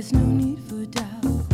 There's no need for doubt.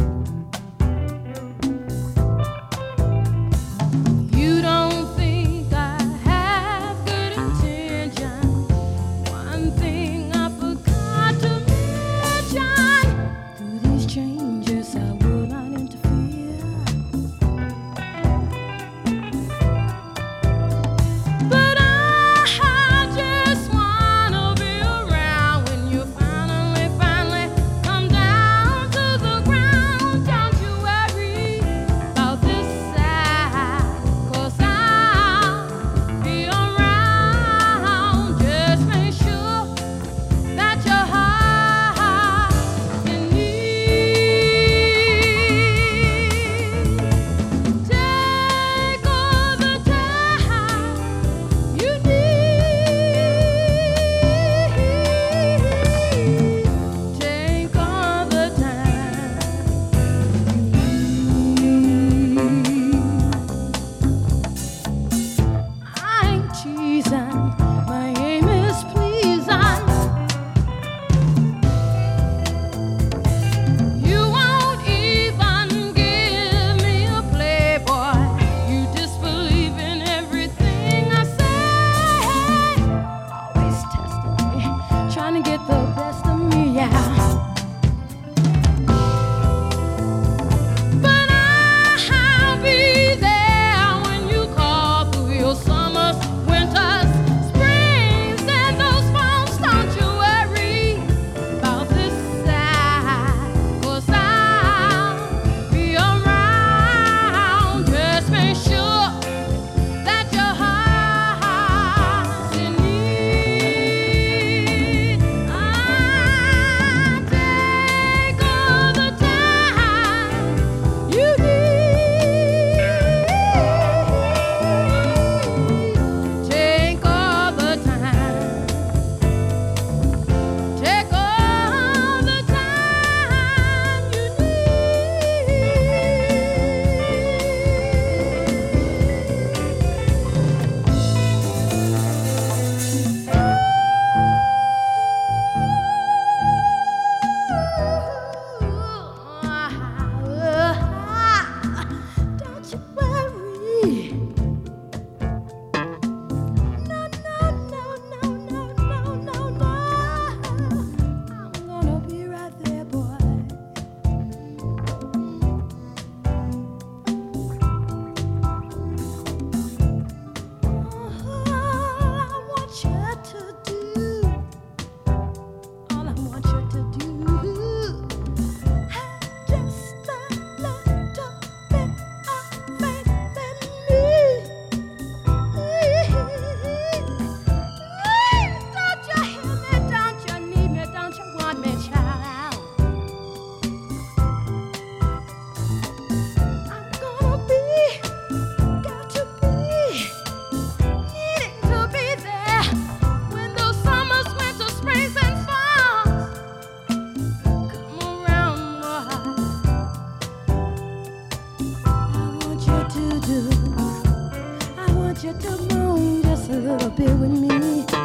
you to moan just a little bit with me?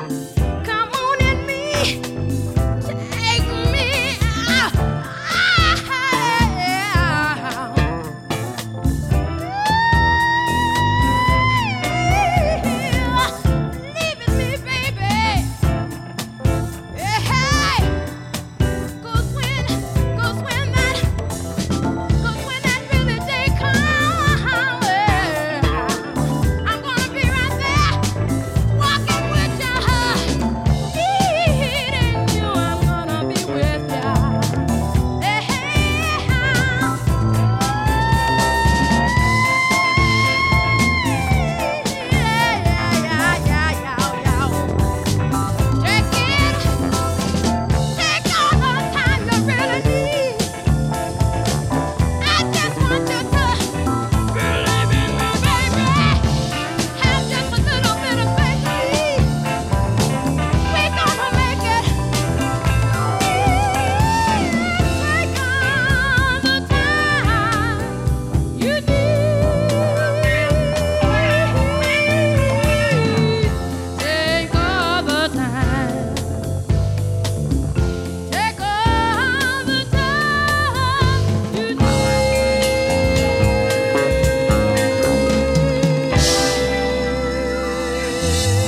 Day.